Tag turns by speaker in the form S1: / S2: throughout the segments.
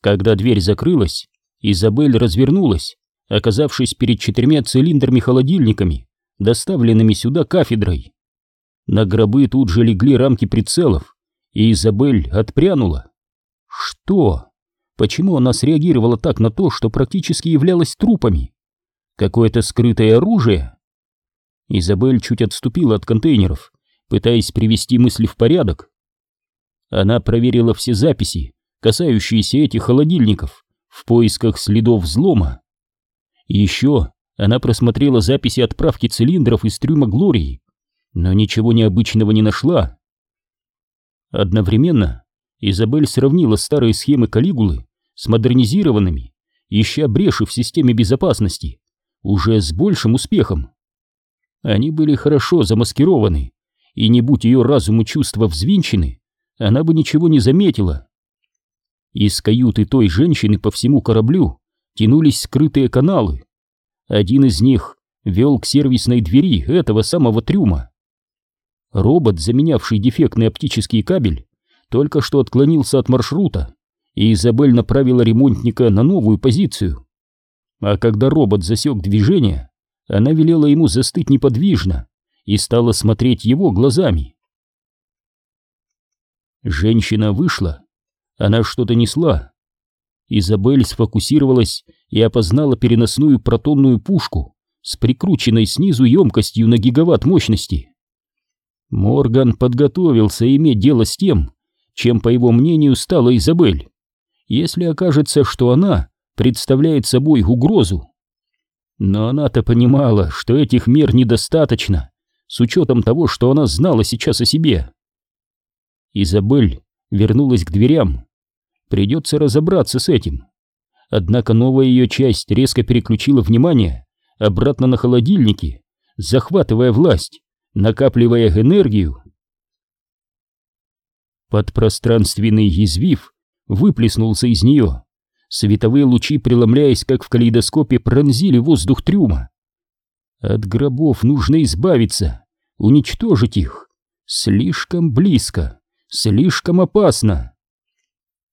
S1: Когда дверь закрылась, Изабель развернулась, оказавшись перед четырьмя цилиндрами-холодильниками, доставленными сюда кафедрой. На гробы тут же легли рамки прицелов, и Изабель отпрянула. Что? Почему она среагировала так на то, что практически являлось трупами? Какое-то скрытое оружие? Изабель чуть отступила от контейнеров, пытаясь привести мысли в порядок. Она проверила все записи, касающиеся этих холодильников, в поисках следов взлома. Еще она просмотрела записи отправки цилиндров из трюма Глории, но ничего необычного не нашла. Одновременно Изабель сравнила старые схемы Калигулы с модернизированными, ища бреши в системе безопасности, уже с большим успехом. Они были хорошо замаскированы, и не будь ее разум и чувства взвинчены, она бы ничего не заметила. Из каюты той женщины по всему кораблю тянулись скрытые каналы. Один из них вел к сервисной двери этого самого трюма. Робот, заменявший дефектный оптический кабель, только что отклонился от маршрута, и Изабель направила ремонтника на новую позицию. А когда робот засек движение, она велела ему застыть неподвижно и стала смотреть его глазами. Женщина вышла. Она что-то несла. Изабель сфокусировалась и опознала переносную протонную пушку с прикрученной снизу емкостью на гигаватт мощности. Морган подготовился иметь дело с тем, чем, по его мнению, стала Изабель, если окажется, что она представляет собой угрозу. Но она-то понимала, что этих мер недостаточно, с учетом того, что она знала сейчас о себе. Изабель вернулась к дверям. Придется разобраться с этим. Однако новая ее часть резко переключила внимание обратно на холодильники, захватывая власть, накапливая энергию. Подпространственный извив выплеснулся из нее. Световые лучи, преломляясь, как в калейдоскопе, пронзили воздух трюма. От гробов нужно избавиться, уничтожить их. Слишком близко, слишком опасно.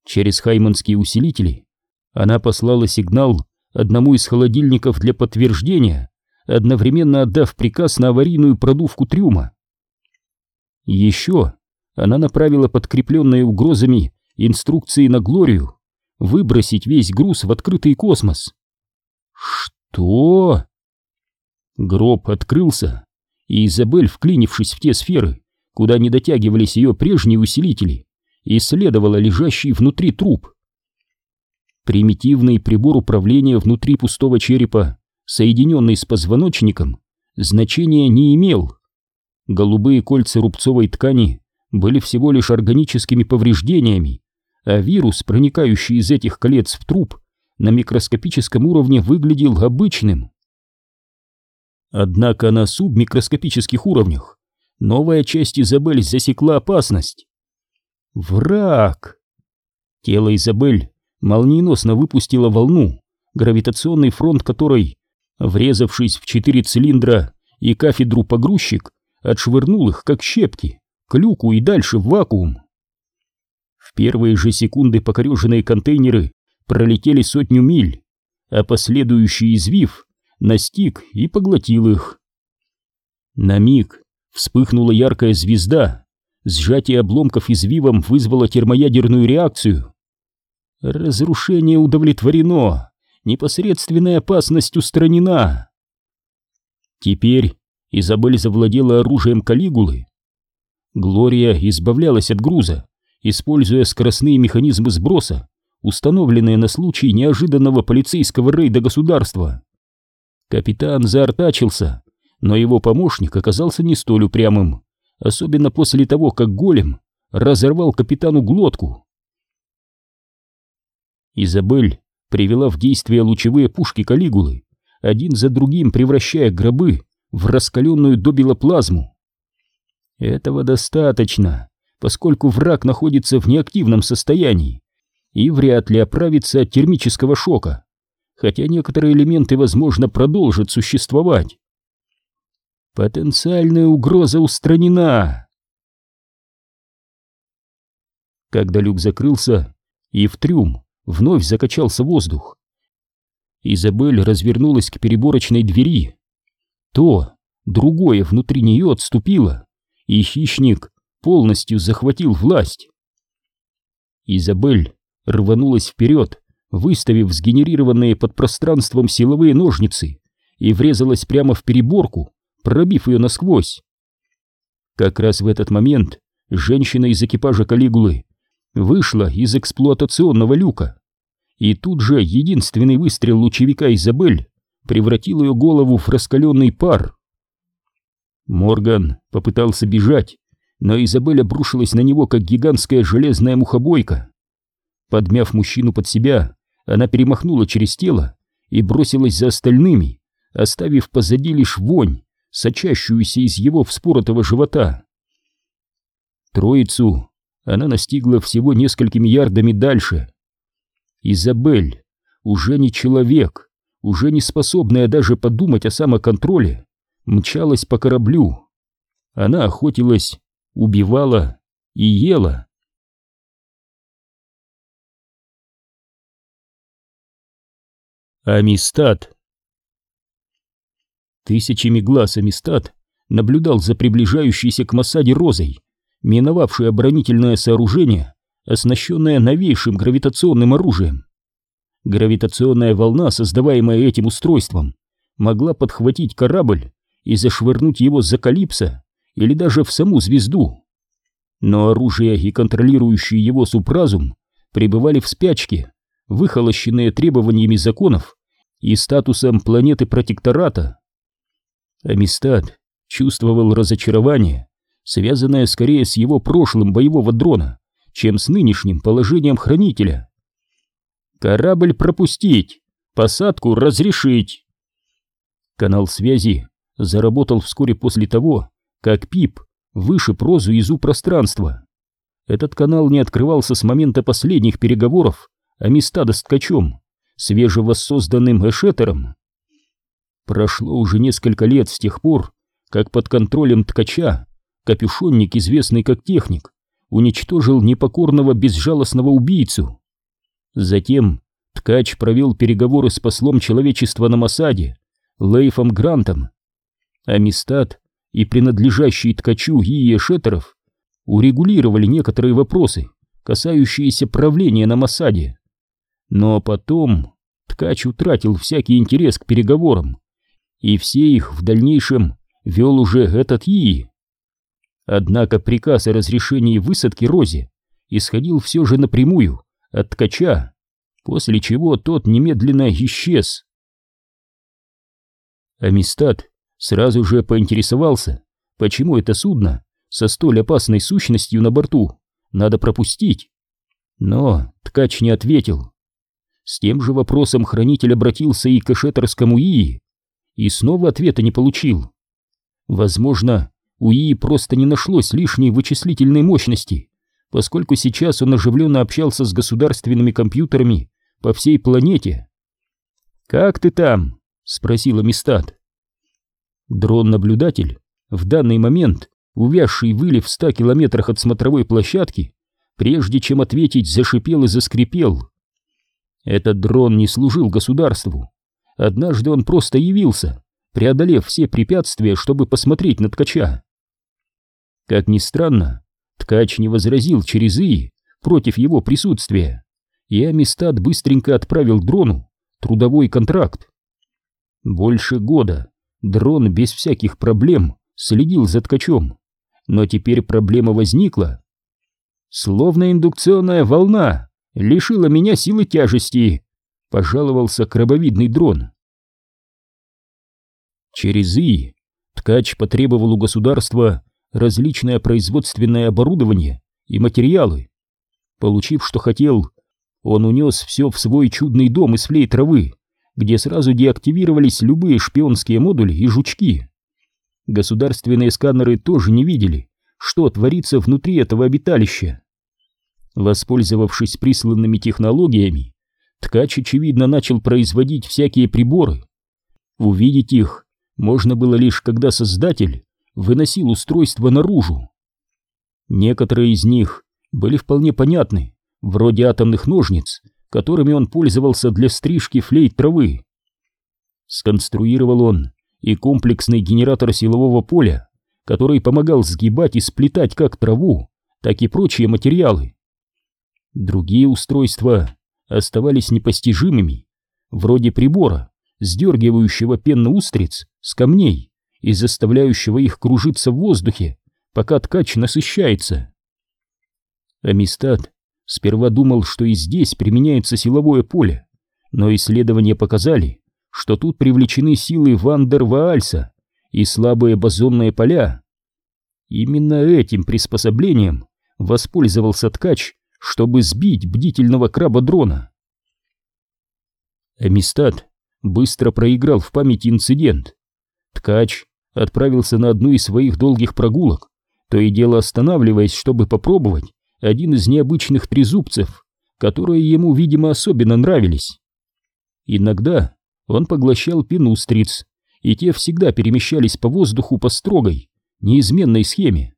S1: Через хайманские усилители она послала сигнал одному из холодильников для подтверждения, одновременно отдав приказ на аварийную продувку трюма. Еще она направила подкрепленные угрозами инструкции на Глорию выбросить весь груз в открытый космос. Что? Гроб открылся, и Изабель, вклинившись в те сферы, куда не дотягивались ее прежние усилители, исследовала лежащий внутри труп. Примитивный прибор управления внутри пустого черепа, соединенный с позвоночником, значения не имел. Голубые кольца рубцовой ткани были всего лишь органическими повреждениями, а вирус, проникающий из этих колец в труп, на микроскопическом уровне выглядел обычным. Однако на субмикроскопических уровнях новая часть Изабель засекла опасность. Враг! Тело Изабель молниеносно выпустило волну, гравитационный фронт которой, врезавшись в четыре цилиндра и кафедру погрузчик, отшвырнул их, как щепки, к люку и дальше в вакуум. В первые же секунды покореженные контейнеры пролетели сотню миль, а последующий извив настиг и поглотил их. На миг вспыхнула яркая звезда, сжатие обломков извивом вызвало термоядерную реакцию. Разрушение удовлетворено, непосредственная опасность устранена. Теперь Изабель завладела оружием Калигулы. Глория избавлялась от груза, используя скоростные механизмы сброса, установленные на случай неожиданного полицейского рейда государства. Капитан заортачился, но его помощник оказался не столь упрямым, особенно после того, как голем разорвал капитану глотку. Изабель привела в действие лучевые пушки Калигулы, один за другим превращая гробы в раскаленную добилоплазму. Этого достаточно, поскольку враг находится в неактивном состоянии и вряд ли оправится от термического шока, хотя некоторые элементы, возможно, продолжат существовать. Потенциальная угроза устранена. Когда люк закрылся, и в трюм вновь закачался воздух. Изабель развернулась к переборочной двери. То, другое внутри нее отступило, и хищник полностью захватил власть. Изабель рванулась вперед, выставив сгенерированные под пространством силовые ножницы, и врезалась прямо в переборку, пробив ее насквозь. Как раз в этот момент женщина из экипажа Калигулы вышла из эксплуатационного люка, и тут же единственный выстрел лучевика Изабель превратил ее голову в раскаленный пар. Морган попытался бежать, но Изабель обрушилась на него, как гигантская железная мухобойка. Подмяв мужчину под себя, она перемахнула через тело и бросилась за остальными, оставив позади лишь вонь, сочащуюся из его вспоротого живота. Троицу она настигла всего несколькими ярдами дальше. Изабель, уже не человек, уже не способная даже подумать о самоконтроле, мчалась по кораблю. Она охотилась, убивала и ела. Амистад Тысячами глаз Амистад наблюдал за приближающейся к Масаде Розой, миновавшей оборонительное сооружение, оснащенное новейшим гравитационным оружием. Гравитационная волна, создаваемая этим устройством, могла подхватить корабль и зашвырнуть его за Калипсо или даже в саму звезду. Но оружие и контролирующий его супразум пребывали в спячке, выхолощенные требованиями законов и статусом планеты-протектората. Амистад чувствовал разочарование, связанное скорее с его прошлым боевого дрона, чем с нынешним положением хранителя. «Корабль пропустить! Посадку разрешить!» Канал связи заработал вскоре после того, как Пип вышиб розу из пространства. Этот канал не открывался с момента последних переговоров Амистада с ткачом, свежевоссозданным эшетером. Прошло уже несколько лет с тех пор, как под контролем ткача капюшонник, известный как техник, уничтожил непокорного безжалостного убийцу. Затем ткач провел переговоры с послом человечества на Масаде, Лейфом Грантом. Амистад и принадлежащий ткачу Ие Шеттеров урегулировали некоторые вопросы, касающиеся правления на Масаде. Но потом ткач утратил всякий интерес к переговорам, и все их в дальнейшем вел уже этот Ии. Однако приказ о разрешении высадки Розе исходил все же напрямую от ткача, после чего тот немедленно исчез. Амистад сразу же поинтересовался, почему это судно со столь опасной сущностью на борту надо пропустить. Но ткач не ответил. С тем же вопросом хранитель обратился и к эшетерскому ИИ, и снова ответа не получил. Возможно, у ИИ просто не нашлось лишней вычислительной мощности, поскольку сейчас он оживленно общался с государственными компьютерами по всей планете. «Как ты там?» — спросила Мистат. Дрон-наблюдатель, в данный момент увязший выли в ста километрах от смотровой площадки, прежде чем ответить, зашипел и заскрипел. Этот дрон не служил государству. Однажды он просто явился, преодолев все препятствия, чтобы посмотреть на ткача. Как ни странно, ткач не возразил через «и» против его присутствия, и Амистад быстренько отправил дрону трудовой контракт. Больше года дрон без всяких проблем следил за ткачом, но теперь проблема возникла. Словно индукционная волна, лишила меня силы тяжести», — пожаловался крабовидный дрон. Через И ткач потребовал у государства различное производственное оборудование и материалы. Получив, что хотел, он унес все в свой чудный дом из флей травы, где сразу деактивировались любые шпионские модули и жучки. Государственные сканеры тоже не видели, что творится внутри этого обиталища. Воспользовавшись присланными технологиями, ткач, очевидно, начал производить всякие приборы. Увидеть их можно было лишь, когда создатель выносил устройство наружу. Некоторые из них были вполне понятны, вроде атомных ножниц, которыми он пользовался для стрижки флейт травы. Сконструировал он и комплексный генератор силового поля, который помогал сгибать и сплетать как траву, так и прочие материалы. Другие устройства оставались непостижимыми, вроде прибора, сдергивающего пену устриц с камней и заставляющего их кружиться в воздухе, пока ткач насыщается. Амистад сперва думал, что и здесь применяется силовое поле, но исследования показали, что тут привлечены силы Ван-дер-Ваальса и слабые бозонные поля. Именно этим приспособлением воспользовался ткач, чтобы сбить бдительного краба-дрона. Амистад быстро проиграл в памяти инцидент. Ткач отправился на одну из своих долгих прогулок, то и дело останавливаясь, чтобы попробовать один из необычных трезубцев, которые ему, видимо, особенно нравились. Иногда он поглощал пенустриц, и те всегда перемещались по воздуху по строгой, неизменной схеме.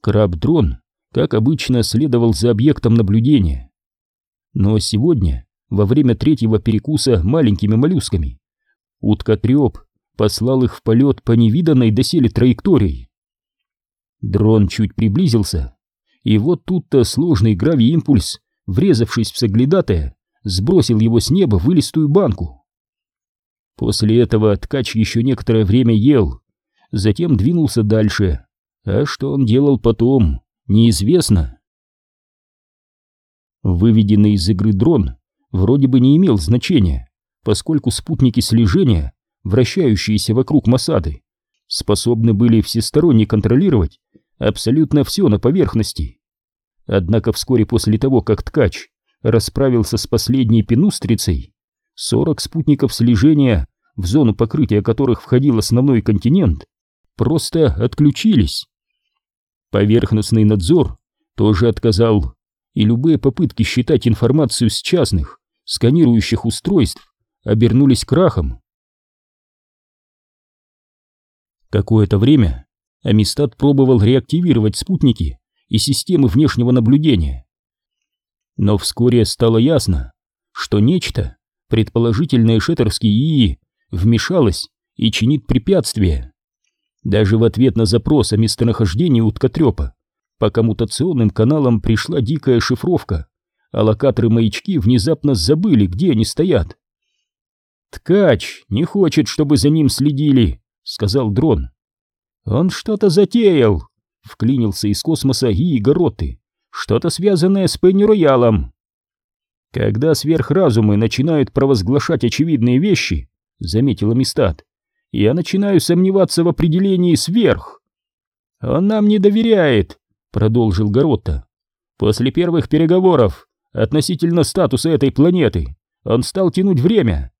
S1: Краб-дрон, как обычно, следовал за объектом наблюдения. Но сегодня во время третьего перекуса маленькими моллюсками. Утка-треп послал их в полет по невиданной доселе траектории. Дрон чуть приблизился, и вот тут-то сложный гравий-импульс, врезавшись в соглядатая, сбросил его с неба в вылистую банку. После этого ткач еще некоторое время ел, затем двинулся дальше, а что он делал потом, неизвестно. Выведенный из игры дрон вроде бы не имел значения, поскольку спутники слежения, вращающиеся вокруг Масады, способны были всесторонне контролировать абсолютно все на поверхности. Однако вскоре после того, как ткач расправился с последней пенустрицей, 40 спутников слежения, в зону покрытия которых входил основной континент, просто отключились. Поверхностный надзор тоже отказал, и любые попытки считать информацию с частных сканирующих устройств обернулись крахом. Какое-то время Амистад пробовал реактивировать спутники и системы внешнего наблюдения. Но вскоре стало ясно, что нечто, предположительно шеттерский ИИ, вмешалось и чинит препятствия. Даже в ответ на запрос о местонахождении уткотрепа по коммутационным каналам пришла дикая шифровка, а локаторы-маячки внезапно забыли, где они стоят. «Ткач не хочет, чтобы за ним следили», — сказал дрон. «Он что-то затеял», — вклинился из космоса Горотты. «Что-то связанное с Пенни-Роялом». «Когда сверхразумы начинают провозглашать очевидные вещи», — заметила Мистат, — «я начинаю сомневаться в определении «сверх». «Он нам не доверяет», — продолжил Горотта. «После первых переговоров относительно статуса этой планеты. Он стал тянуть время.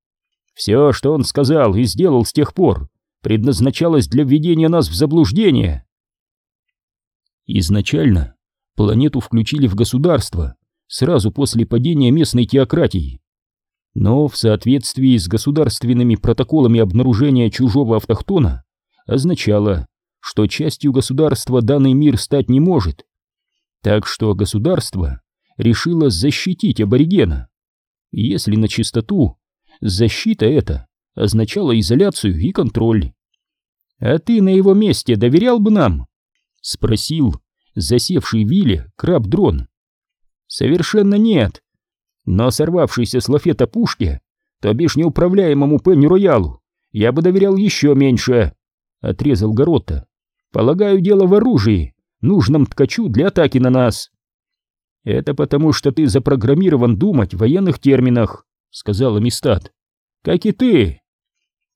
S1: Все, что он сказал и сделал с тех пор, предназначалось для введения нас в заблуждение. Изначально планету включили в государство сразу после падения местной теократии. Но в соответствии с государственными протоколами обнаружения чужого автохтона означало, что частью государства данный мир стать не может. Так что государство решила защитить аборигена. Если на чистоту, защита эта означала изоляцию и контроль. «А ты на его месте доверял бы нам?» — спросил засевший Вилли краб-дрон. «Совершенно нет. Но сорвавшийся с лафета пушки, то бишь неуправляемому Пенни-Роялу, я бы доверял еще меньше», — отрезал Горотта. «Полагаю, дело в оружии, нужном ткачу для атаки на нас». «Это потому, что ты запрограммирован думать в военных терминах», — сказала Мистат. «Как и ты».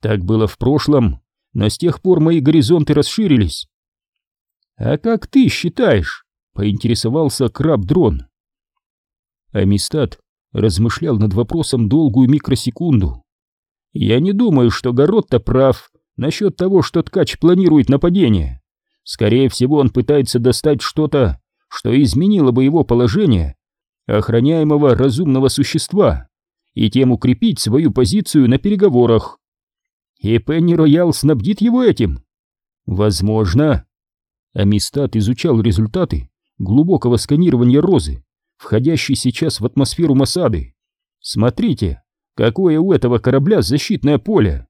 S1: Так было в прошлом, но с тех пор мои горизонты расширились. «А как ты считаешь?» — поинтересовался краб-дрон. Амистад размышлял над вопросом долгую микросекунду. «Я не думаю, что Горотта прав насчет того, что ткач планирует нападение. Скорее всего, он пытается достать что-то, что изменило бы его положение охраняемого разумного существа и тем укрепить свою позицию на переговорах. И Пенни Роял снабдит его этим? Возможно. Амистад изучал результаты глубокого сканирования розы, входящей сейчас в атмосферу Масады. Смотрите, какое у этого корабля защитное поле.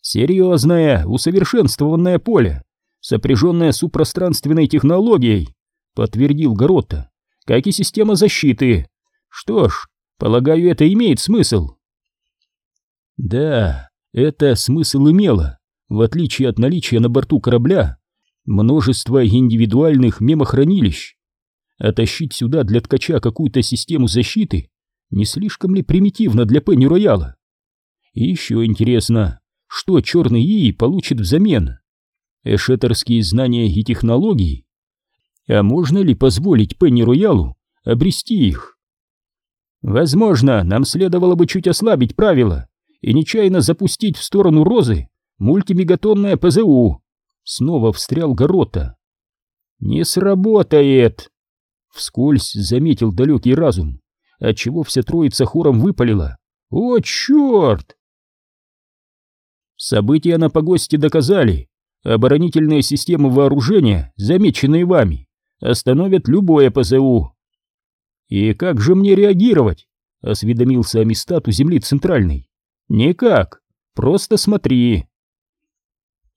S1: Серьезное, усовершенствованное поле, сопряженное супространственной технологией, подтвердил Горотта, как и система защиты. Что ж, полагаю, это имеет смысл. Да, это смысл имело, в отличие от наличия на борту корабля множества индивидуальных мемохранилищ. А тащить сюда для ткача какую-то систему защиты не слишком ли примитивно для Пенни Рояла? И еще интересно, что черный ИИ получит взамен? Эшетерские знания и технологии? А можно ли позволить Пенни Роялу обрести их? Возможно, нам следовало бы чуть ослабить правила и нечаянно запустить в сторону Розы мультимегатонное ПЗУ. Снова встрял Горота. Не сработает! Вскользь заметил далекий разум, отчего вся троица хором выпалила. О, черт! События на погосте доказали, оборонительные системы вооружения, замеченные вами, остановят любое ПЗУ. И как же мне реагировать? Осведомился Амистат у земли центральной. Никак, просто смотри.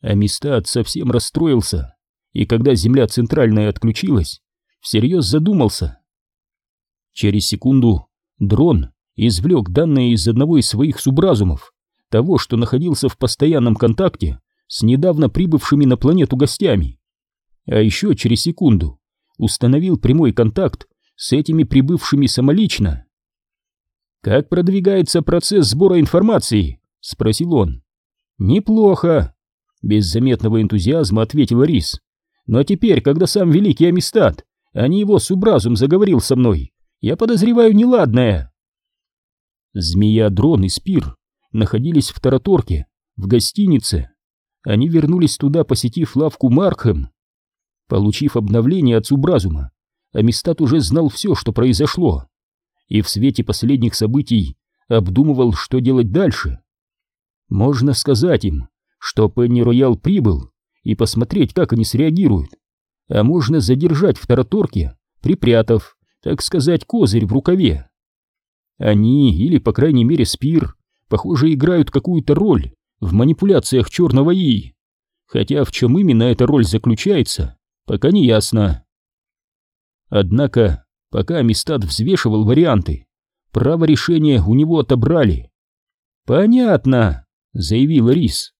S1: Амистад совсем расстроился, и когда земля центральная отключилась, всерьез задумался. Через секунду дрон извлек данные из одного из своих субразумов, того, что находился в постоянном контакте с недавно прибывшими на планету гостями. А еще через секунду установил прямой контакт с этими прибывшими самолично. «Как продвигается процесс сбора информации?» — спросил он. «Неплохо», — без заметного энтузиазма ответил Рис. «Но теперь, когда сам великий Амистад, а не его субразум заговорил со мной, я подозреваю неладное». Змея, дрон и спир находились в Тараторке, в гостинице. Они вернулись туда, посетив лавку Маркхэм. Получив обновление от Субразума, Амистад уже знал все, что произошло, и в свете последних событий обдумывал, что делать дальше. Можно сказать им, что Пенни Роял прибыл, и посмотреть, как они среагируют, а можно задержать в Тараторке, припрятав, так сказать, козырь в рукаве. Они, или, по крайней мере, Спир, похоже, играют какую-то роль в манипуляциях черного И. Хотя в чем именно эта роль заключается, пока не ясно. Однако, пока Амистад взвешивал варианты, право решения у него отобрали. «Понятно», — заявил Рис.